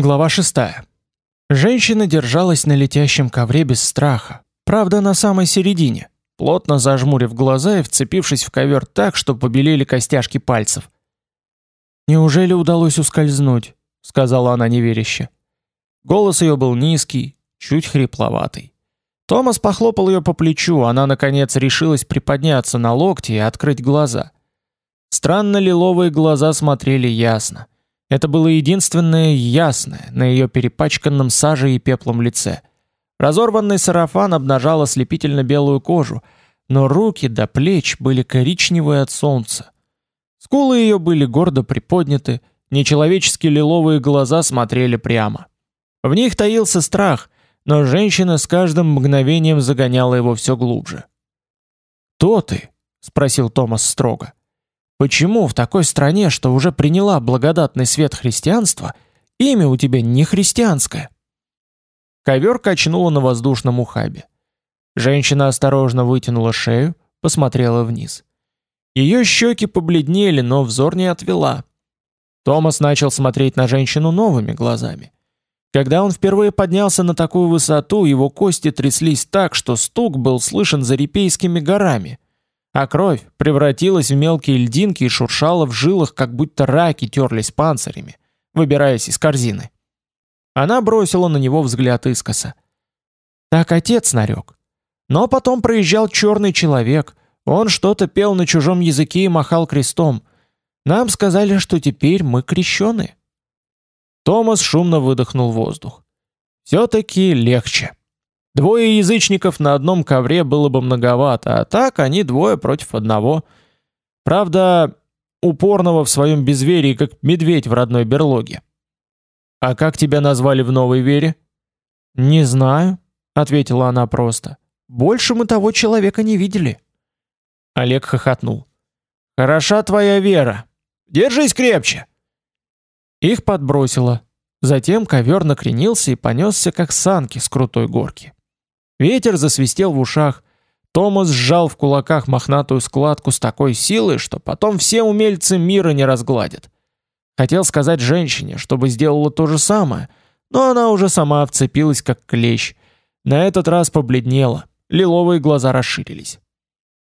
Глава 6. Женщина держалась на летящем ковре без страха, правда, на самой середине, плотно зажмурив глаза и вцепившись в ковер так, что побелели костяшки пальцев. Неужели удалось ускользнуть, сказала она неверяще. Голос ее был низкий, чуть хрипловатый. Томас похлопал ее по плечу, она наконец решилась приподняться на локти и открыть глаза. Странно лиловые глаза смотрели ясно. Это было единственное ясное на ее перепачканном сажей и пеплом лице. Разорванный сарафан обнажал ослепительно белую кожу, но руки до плеч были коричневые от солнца. Скулы ее были гордо приподняты, нечеловечески лиловые глаза смотрели прямо. В них таился страх, но женщина с каждым мгновением загоняла его все глубже. "Кто ты?" спросил Томас строго. Почему в такой стране, что уже приняла благодатный свет христианства, имя у тебя не христианское? Ковер качнуло на воздушном ухабе. Женщина осторожно вытянула шею, посмотрела вниз. Ее щеки побледнели, но взор не отвела. Томас начал смотреть на женщину новыми глазами. Когда он впервые поднялся на такую высоту, его кости тряслись так, что стук был слышен за Репейскими горами а кровь превратилась в мелкие льдинки и шуршала в жилах, как будто раки терлись панцирями, выбираясь из корзины. Она бросила на него взгляд искоса. Так отец нарек. Но потом проезжал черный человек. Он что-то пел на чужом языке и махал крестом. Нам сказали, что теперь мы крещеные. Томас шумно выдохнул воздух. Все-таки легче. Двое язычников на одном ковре было бы многовато, а так они двое против одного. Правда, упорного в своем безверии, как медведь в родной берлоге. А как тебя назвали в новой вере? Не знаю, ответила она просто. Больше мы того человека не видели. Олег хохотнул. Хороша твоя вера. Держись крепче. Их подбросило. Затем ковер накренился и понесся, как санки с крутой горки. Ветер засвистел в ушах. Томас сжал в кулаках мохнатую складку с такой силой, что потом все умельцы мира не разгладят. Хотел сказать женщине, чтобы сделала то же самое, но она уже сама вцепилась как клещ. На этот раз побледнела, лиловые глаза расширились.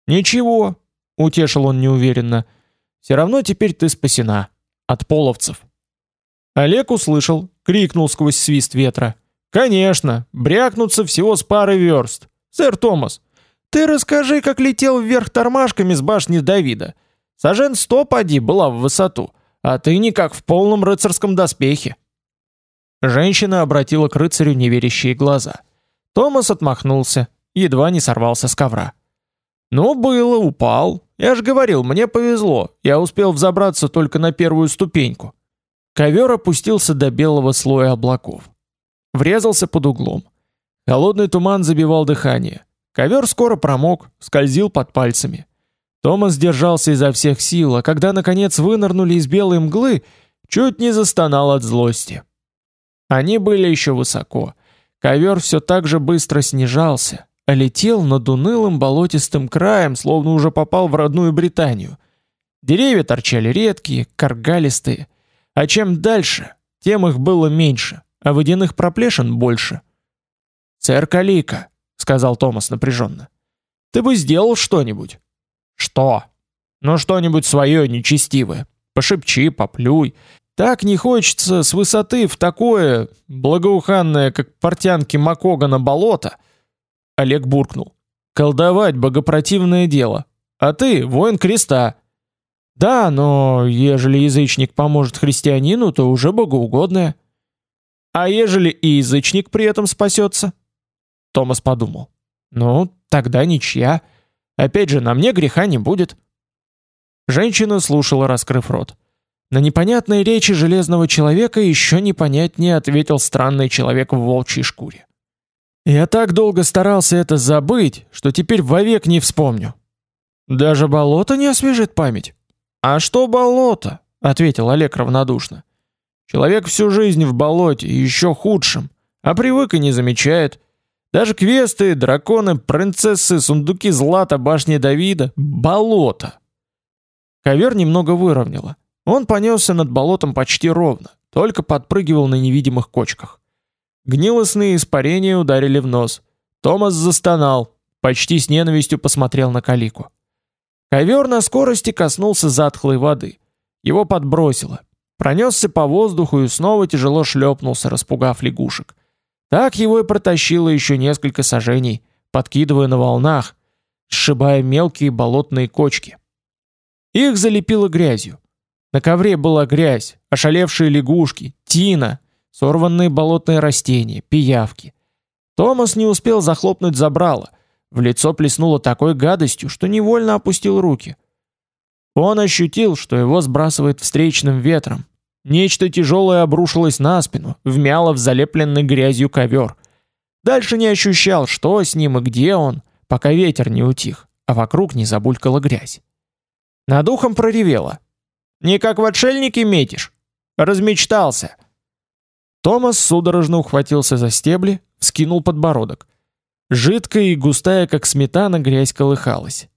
«Ничего», — утешил он неуверенно, — «все равно теперь ты спасена. От половцев». Олег услышал, крикнул сквозь свист ветра. Конечно, брякнуться всего с пары верст. Сэр Томас, ты расскажи, как летел вверх тормашками с башни Давида. Сажен сто поди была в высоту, а ты никак в полном рыцарском доспехе. Женщина обратила к рыцарю неверящие глаза. Томас отмахнулся, едва не сорвался с ковра. Ну было, упал. Я же говорил, мне повезло. Я успел взобраться только на первую ступеньку. Ковер опустился до белого слоя облаков. Врезался под углом. Холодный туман забивал дыхание. Ковер скоро промок, скользил под пальцами. Томас держался изо всех сил, а когда наконец вынырнули из белой мглы, чуть не застонал от злости. Они были еще высоко. Ковер все так же быстро снижался, а летел над унылым болотистым краем, словно уже попал в родную Британию. Деревья торчали редкие, каргалистые, а чем дальше, тем их было меньше а водяных проплешин больше. «Сэр Калика», — сказал Томас напряженно, — «ты бы сделал что-нибудь». «Что?» «Ну что-нибудь свое нечестивое. Пошепчи, поплюй. Так не хочется с высоты в такое, благоуханное, как портянки Макогана болото». Олег буркнул. «Колдовать богопротивное дело. А ты воин креста». «Да, но ежели язычник поможет христианину, то уже богоугодное». А ежели и язычник при этом спасется? Томас подумал. Ну, тогда ничья. Опять же, на мне греха не будет. Женщина слушала, раскрыв рот. На непонятные речи железного человека еще непонятнее ответил странный человек в волчьей шкуре. Я так долго старался это забыть, что теперь вовек не вспомню. Даже болото не освежит память. А что болото? ответил Олег равнодушно. Человек всю жизнь в болоте, и еще худшем, а привык и не замечает. Даже квесты, драконы, принцессы, сундуки злата, башни Давида — болото. Ковер немного выровняло. Он понесся над болотом почти ровно, только подпрыгивал на невидимых кочках. Гнилостные испарения ударили в нос. Томас застонал, почти с ненавистью посмотрел на Калику. Ковер на скорости коснулся затхлой воды. Его подбросило. Пронесся по воздуху и снова тяжело шлепнулся, распугав лягушек. Так его и протащило еще несколько сажений, подкидывая на волнах, сшибая мелкие болотные кочки. Их залепило грязью. На ковре была грязь, ошалевшие лягушки, тина, сорванные болотные растения, пиявки. Томас не успел захлопнуть забрало. В лицо плеснуло такой гадостью, что невольно опустил руки. Он ощутил, что его сбрасывает встречным ветром. Нечто тяжелое обрушилось на спину, вмяло в залепленный грязью ковер. Дальше не ощущал, что с ним и где он, пока ветер не утих, а вокруг не забулькала грязь. Над ухом проревело. «Не как в отшельнике метишь? Размечтался!» Томас судорожно ухватился за стебли, скинул подбородок. Жидкая и густая, как сметана, грязь колыхалась.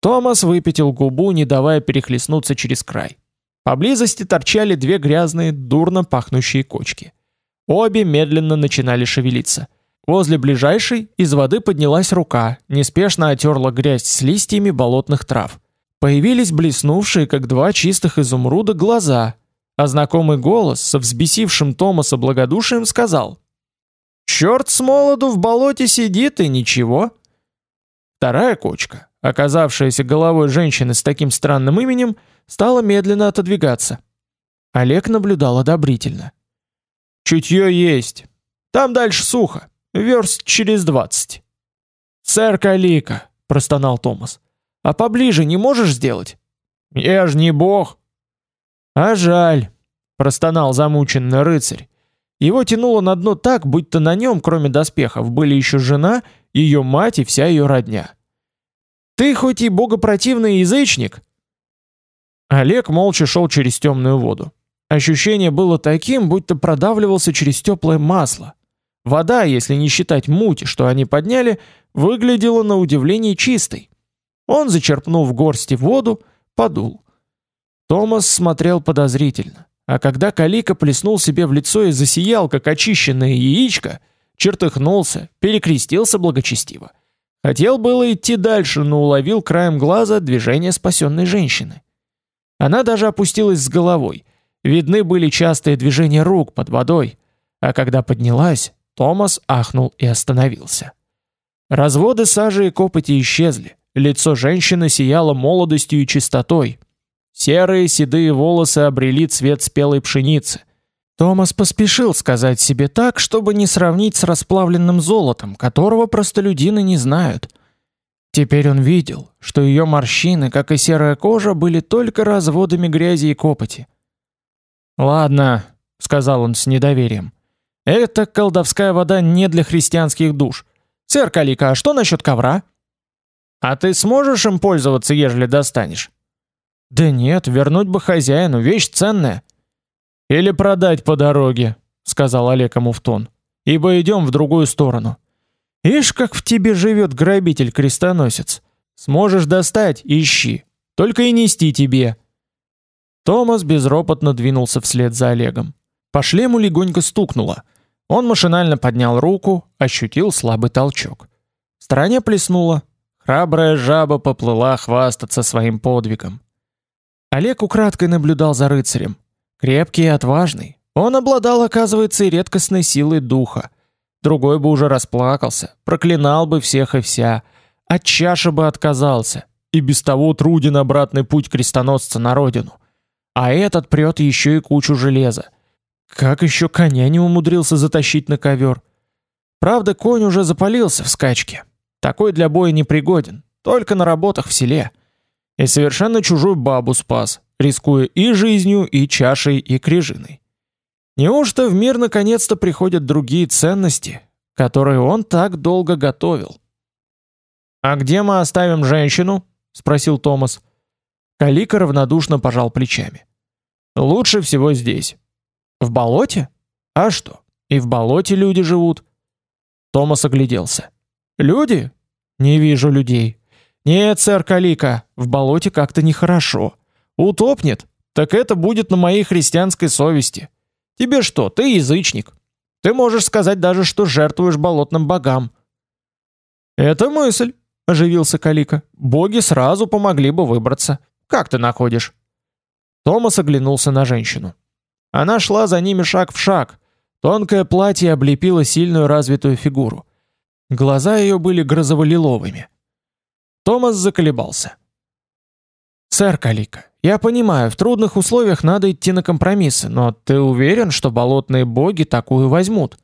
Томас выпятил губу, не давая перехлестнуться через край. Поблизости торчали две грязные, дурно пахнущие кочки. Обе медленно начинали шевелиться. Возле ближайшей из воды поднялась рука, неспешно отерла грязь с листьями болотных трав. Появились блеснувшие, как два чистых изумруда, глаза, а знакомый голос со взбесившим Томаса благодушием сказал «Черт с молоду в болоте сидит и ничего». Вторая кочка, оказавшаяся головой женщины с таким странным именем, стала медленно отодвигаться. Олег наблюдал одобрительно. «Чутье есть. Там дальше сухо. Верст через двадцать». «Сэр Калика», — простонал Томас. «А поближе не можешь сделать?» «Я ж не бог». «А жаль», — простонал замученный рыцарь. Его тянуло на дно так, будто на нем, кроме доспехов, были еще жена, ее мать и вся ее родня. «Ты хоть и богопротивный язычник?» Олег молча шел через темную воду. Ощущение было таким, будто продавливался через теплое масло. Вода, если не считать мути, что они подняли, выглядела на удивление чистой. Он, зачерпнув горсти воду, подул. Томас смотрел подозрительно, а когда Калика плеснул себе в лицо и засиял, как очищенное яичко, чертыхнулся, перекрестился благочестиво. Хотел было идти дальше, но уловил краем глаза движение спасенной женщины. Она даже опустилась с головой. Видны были частые движения рук под водой, а когда поднялась, Томас ахнул и остановился. Разводы сажи и копоти исчезли, лицо женщины сияло молодостью и чистотой. Серые седые волосы обрели цвет спелой пшеницы. Томас поспешил сказать себе так, чтобы не сравнить с расплавленным золотом, которого простолюдины не знают – Теперь он видел, что ее морщины, как и серая кожа, были только разводами грязи и копоти. «Ладно», — сказал он с недоверием, — «эта колдовская вода не для христианских душ. Сэр Калика, а что насчет ковра?» «А ты сможешь им пользоваться, ежели достанешь?» «Да нет, вернуть бы хозяину, вещь ценная». «Или продать по дороге», — сказал Олег ему в тон, — «ибо идем в другую сторону». Ишь, как в тебе живет грабитель-крестоносец. Сможешь достать – ищи. Только и нести тебе. Томас безропотно двинулся вслед за Олегом. По шлему легонько стукнуло. Он машинально поднял руку, ощутил слабый толчок. В стороне плеснуло. Храбрая жаба поплыла хвастаться своим подвигом. Олег украдкой наблюдал за рыцарем. Крепкий и отважный. Он обладал, оказывается, и редкостной силой духа. Другой бы уже расплакался, проклинал бы всех и вся, от чаши бы отказался, и без того труден обратный путь крестоносца на родину. А этот прет еще и кучу железа. Как еще коня не умудрился затащить на ковер? Правда, конь уже запалился в скачке. Такой для боя не пригоден, только на работах в селе. И совершенно чужую бабу спас, рискуя и жизнью, и чашей, и крижиной. Неужто в мир наконец-то приходят другие ценности, которые он так долго готовил? «А где мы оставим женщину?» — спросил Томас. Калика равнодушно пожал плечами. «Лучше всего здесь». «В болоте? А что, и в болоте люди живут?» Томас огляделся. «Люди? Не вижу людей. Нет, сэр Калика, в болоте как-то нехорошо. Утопнет, так это будет на моей христианской совести. Тебе что, ты язычник. Ты можешь сказать даже, что жертвуешь болотным богам. Это мысль, оживился Калика. Боги сразу помогли бы выбраться. Как ты находишь? Томас оглянулся на женщину. Она шла за ними шаг в шаг. Тонкое платье облепило сильную развитую фигуру. Глаза ее были грозово-лиловыми. Томас заколебался. «Сэр Калика, я понимаю, в трудных условиях надо идти на компромиссы, но ты уверен, что болотные боги такую возьмут?»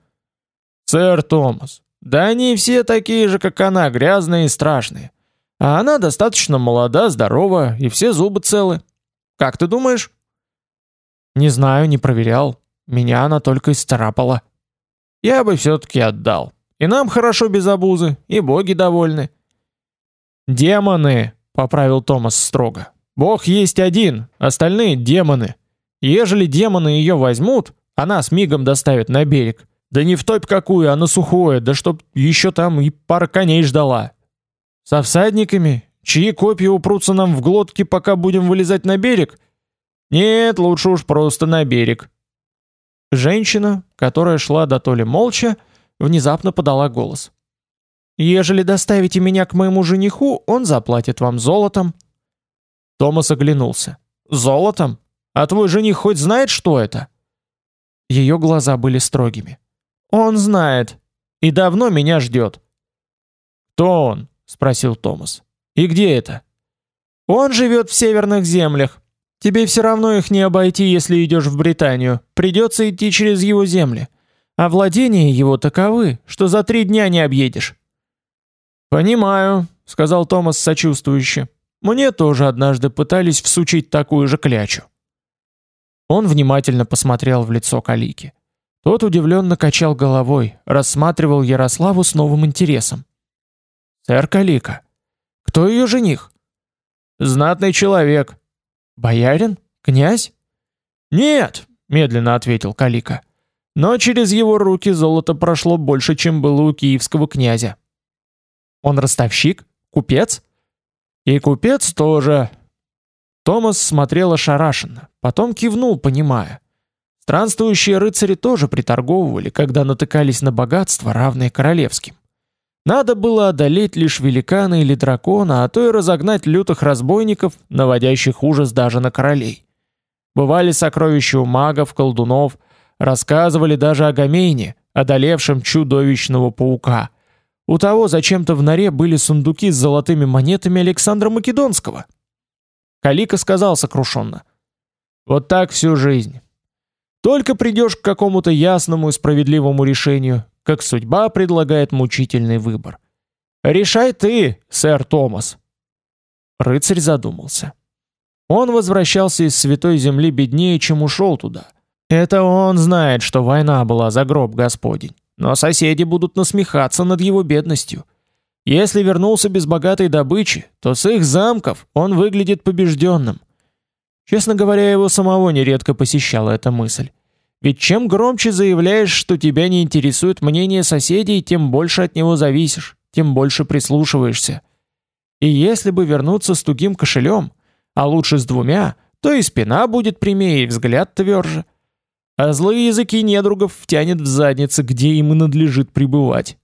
«Сэр Томас, да они все такие же, как она, грязные и страшные. А она достаточно молода, здорова, и все зубы целы. Как ты думаешь?» «Не знаю, не проверял. Меня она только исцарапала». «Я бы все-таки отдал. И нам хорошо без обузы, и боги довольны». «Демоны!» — поправил Томас строго. Бог есть один, остальные демоны. Ежели демоны ее возьмут, она с мигом доставит на берег. Да не в топь какую, а на сухое, да чтоб еще там и пара коней ждала. Со всадниками, чьи копья упрутся нам в глотки, пока будем вылезать на берег? Нет, лучше уж просто на берег. Женщина, которая шла до толи молча, внезапно подала голос. Ежели доставите меня к моему жениху, он заплатит вам золотом. Томас оглянулся. «Золотом? А твой жених хоть знает, что это?» Ее глаза были строгими. «Он знает. И давно меня ждет». «Кто он?» — спросил Томас. «И где это?» «Он живет в северных землях. Тебе все равно их не обойти, если идешь в Британию. Придется идти через его земли. А владения его таковы, что за три дня не объедешь». «Понимаю», — сказал Томас сочувствующе. Мне тоже однажды пытались всучить такую же клячу. Он внимательно посмотрел в лицо Калики. Тот удивленно качал головой, рассматривал Ярославу с новым интересом. «Сэр Калика, кто ее жених?» «Знатный человек». «Боярин? Князь?» «Нет», — медленно ответил Калика. «Но через его руки золото прошло больше, чем было у киевского князя». «Он ростовщик? Купец?» И купец тоже. Томас смотрел ошарашенно, потом кивнул, понимая. Странствующие рыцари тоже приторговывали, когда натыкались на богатства, равные королевским. Надо было одолеть лишь великана или дракона, а то и разогнать лютых разбойников, наводящих ужас даже на королей. Бывали сокровища у магов, колдунов, рассказывали даже о Гамейне, одолевшем чудовищного паука – у того зачем-то в норе были сундуки с золотыми монетами Александра Македонского. Калика сказал сокрушенно. «Вот так всю жизнь. Только придешь к какому-то ясному и справедливому решению, как судьба предлагает мучительный выбор. Решай ты, сэр Томас». Рыцарь задумался. Он возвращался из Святой Земли беднее, чем ушел туда. Это он знает, что война была за гроб Господень. Но соседи будут насмехаться над его бедностью. Если вернулся без богатой добычи, то с их замков он выглядит побежденным. Честно говоря, его самого нередко посещала эта мысль. Ведь чем громче заявляешь, что тебя не интересует мнение соседей, тем больше от него зависишь, тем больше прислушиваешься. И если бы вернуться с тугим кошелем, а лучше с двумя, то и спина будет прямее, и взгляд тверже а злые языки недругов втянет в задницы, где им и надлежит пребывать.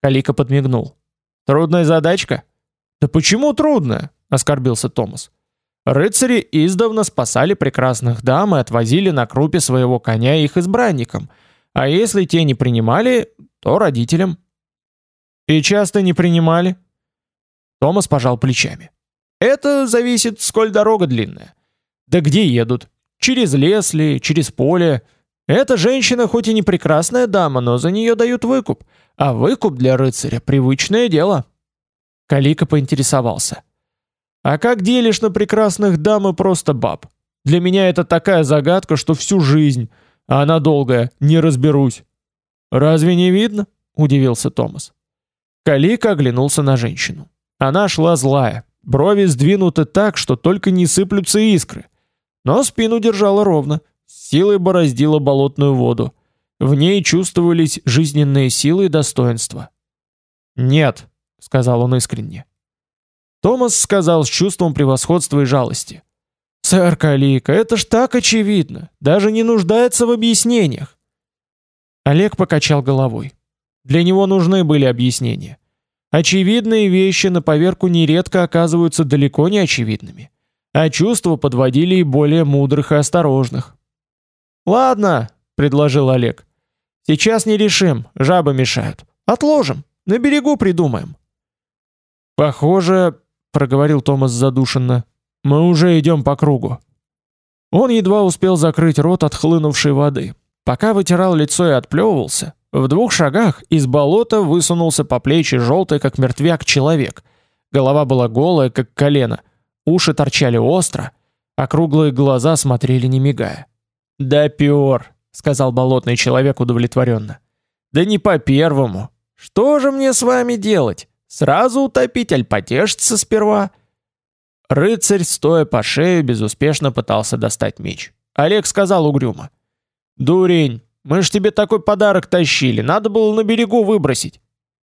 Калика подмигнул. «Трудная задачка?» «Да почему трудная?» — оскорбился Томас. «Рыцари издавна спасали прекрасных дам и отвозили на крупе своего коня их избранникам, а если те не принимали, то родителям». «И часто не принимали?» Томас пожал плечами. «Это зависит, сколь дорога длинная. Да где едут? Через лес ли, через поле. Эта женщина хоть и не прекрасная дама, но за нее дают выкуп. А выкуп для рыцаря — привычное дело. Калика поинтересовался. «А как делишь на прекрасных дам и просто баб? Для меня это такая загадка, что всю жизнь, а она долгая, не разберусь». «Разве не видно?» — удивился Томас. Калика оглянулся на женщину. Она шла злая, брови сдвинуты так, что только не сыплются искры — но спину держала ровно, силой бороздила болотную воду. В ней чувствовались жизненные силы и достоинства. «Нет», — сказал он искренне. Томас сказал с чувством превосходства и жалости. Сэр Калика, это ж так очевидно, даже не нуждается в объяснениях. Олег покачал головой. Для него нужны были объяснения. Очевидные вещи на поверку нередко оказываются далеко не очевидными, а чувства подводили и более мудрых и осторожных. «Ладно», — предложил Олег, — «сейчас не решим, жабы мешают. Отложим, на берегу придумаем». «Похоже», — проговорил Томас задушенно, — «мы уже идем по кругу». Он едва успел закрыть рот от хлынувшей воды. Пока вытирал лицо и отплевывался, в двух шагах из болота высунулся по плечи желтый, как мертвяк, человек. Голова была голая, как колено, уши торчали остро, а круглые глаза смотрели не мигая. «Да пёр», — сказал болотный человек удовлетворенно. «Да не по первому. Что же мне с вами делать? Сразу утопить, аль потешиться сперва?» Рыцарь, стоя по шею, безуспешно пытался достать меч. Олег сказал угрюмо. «Дурень, мы ж тебе такой подарок тащили, надо было на берегу выбросить.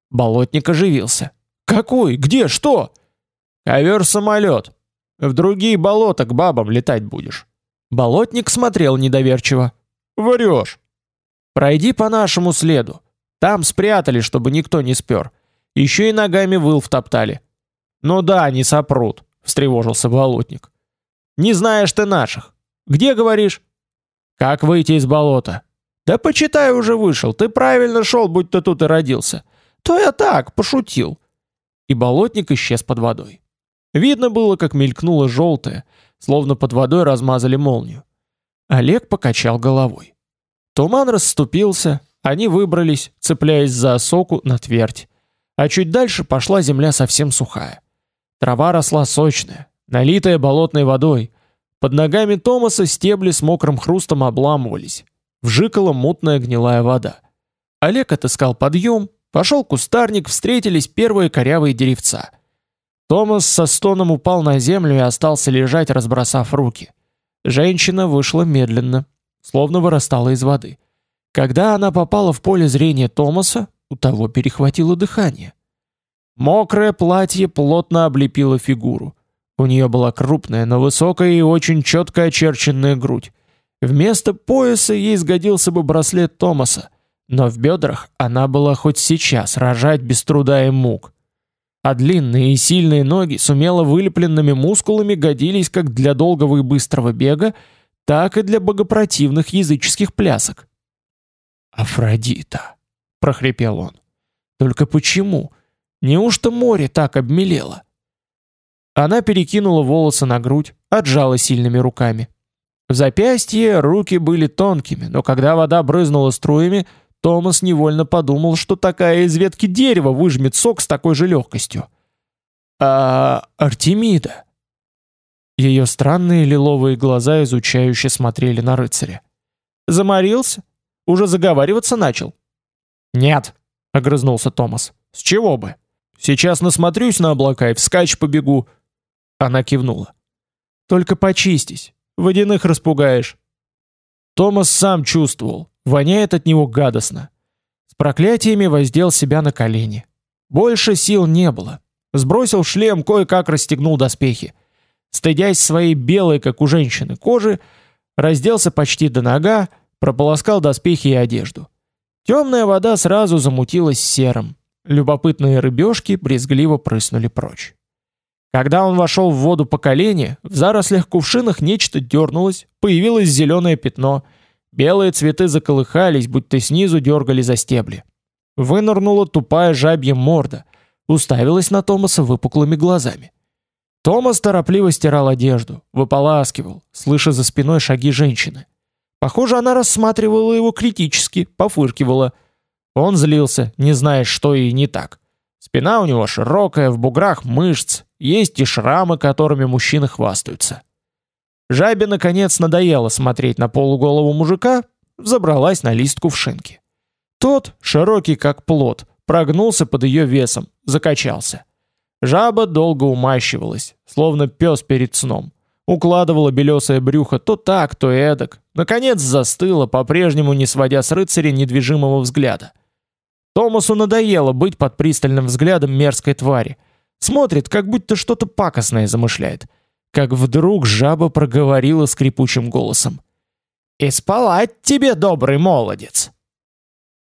Болотник оживился. Какой? Где? Что? Ковер-самолет. В другие болота к бабам летать будешь. Болотник смотрел недоверчиво. Врешь. Пройди по нашему следу. Там спрятали, чтобы никто не спер. Еще и ногами выл втоптали. Ну да, не сопрут, встревожился болотник. Не знаешь ты наших. Где говоришь? Как выйти из болота? Да почитай уже вышел, ты правильно шел, будь то тут и родился. То я так, пошутил. И болотник исчез под водой. Видно было, как мелькнуло желтое, словно под водой размазали молнию. Олег покачал головой. Туман расступился, они выбрались, цепляясь за осоку на твердь. А чуть дальше пошла земля совсем сухая. Трава росла сочная, налитая болотной водой. Под ногами Томаса стебли с мокрым хрустом обламывались. Вжикала мутная гнилая вода. Олег отыскал подъем, пошел кустарник, встретились первые корявые деревца. Томас со стоном упал на землю и остался лежать, разбросав руки. Женщина вышла медленно, словно вырастала из воды. Когда она попала в поле зрения Томаса, у того перехватило дыхание. Мокрое платье плотно облепило фигуру. У нее была крупная, но высокая и очень четко очерченная грудь. Вместо пояса ей сгодился бы браслет Томаса, но в бедрах она была хоть сейчас рожать без труда и мук. А длинные и сильные ноги с умело вылепленными мускулами годились как для долгого и быстрого бега, так и для богопротивных языческих плясок. «Афродита!» — прохрипел он. «Только почему? Неужто море так обмелело?» Она перекинула волосы на грудь, отжала сильными руками. В запястье руки были тонкими, но когда вода брызнула струями, Томас невольно подумал, что такая из ветки дерева выжмет сок с такой же легкостью. А Артемида? Ее странные лиловые глаза изучающе смотрели на рыцаря. Заморился? Уже заговариваться начал? Нет, огрызнулся Томас. С чего бы? Сейчас насмотрюсь на облака и вскачь побегу. Она кивнула. Только почистись. Водяных распугаешь. Томас сам чувствовал, воняет от него гадостно. С проклятиями воздел себя на колени. Больше сил не было. Сбросил шлем, кое-как расстегнул доспехи. Стыдясь своей белой, как у женщины, кожи, разделся почти до нога, прополоскал доспехи и одежду. Темная вода сразу замутилась серым. Любопытные рыбешки брезгливо прыснули прочь. Когда он вошел в воду по колени, в зарослях кувшинах нечто дернулось, появилось зеленое пятно. Белые цветы заколыхались, будто снизу дергали за стебли. Вынырнула тупая жабья морда, уставилась на Томаса выпуклыми глазами. Томас торопливо стирал одежду, выполаскивал, слыша за спиной шаги женщины. Похоже, она рассматривала его критически, пофыркивала. Он злился, не зная, что ей не так. Спина у него широкая, в буграх мышц, есть и шрамы, которыми мужчины хвастаются. Жабе наконец надоело смотреть на полуголову мужика, забралась на лист кувшинки. Тот, широкий как плод, прогнулся под ее весом, закачался. Жаба долго умащивалась, словно пес перед сном. Укладывала белесое брюхо то так, то эдак. Наконец застыла, по-прежнему не сводя с рыцаря недвижимого взгляда. Томасу надоело быть под пристальным взглядом мерзкой твари. Смотрит, как будто что-то пакостное замышляет. Как вдруг жаба проговорила скрипучим голосом. «И тебе, добрый молодец!»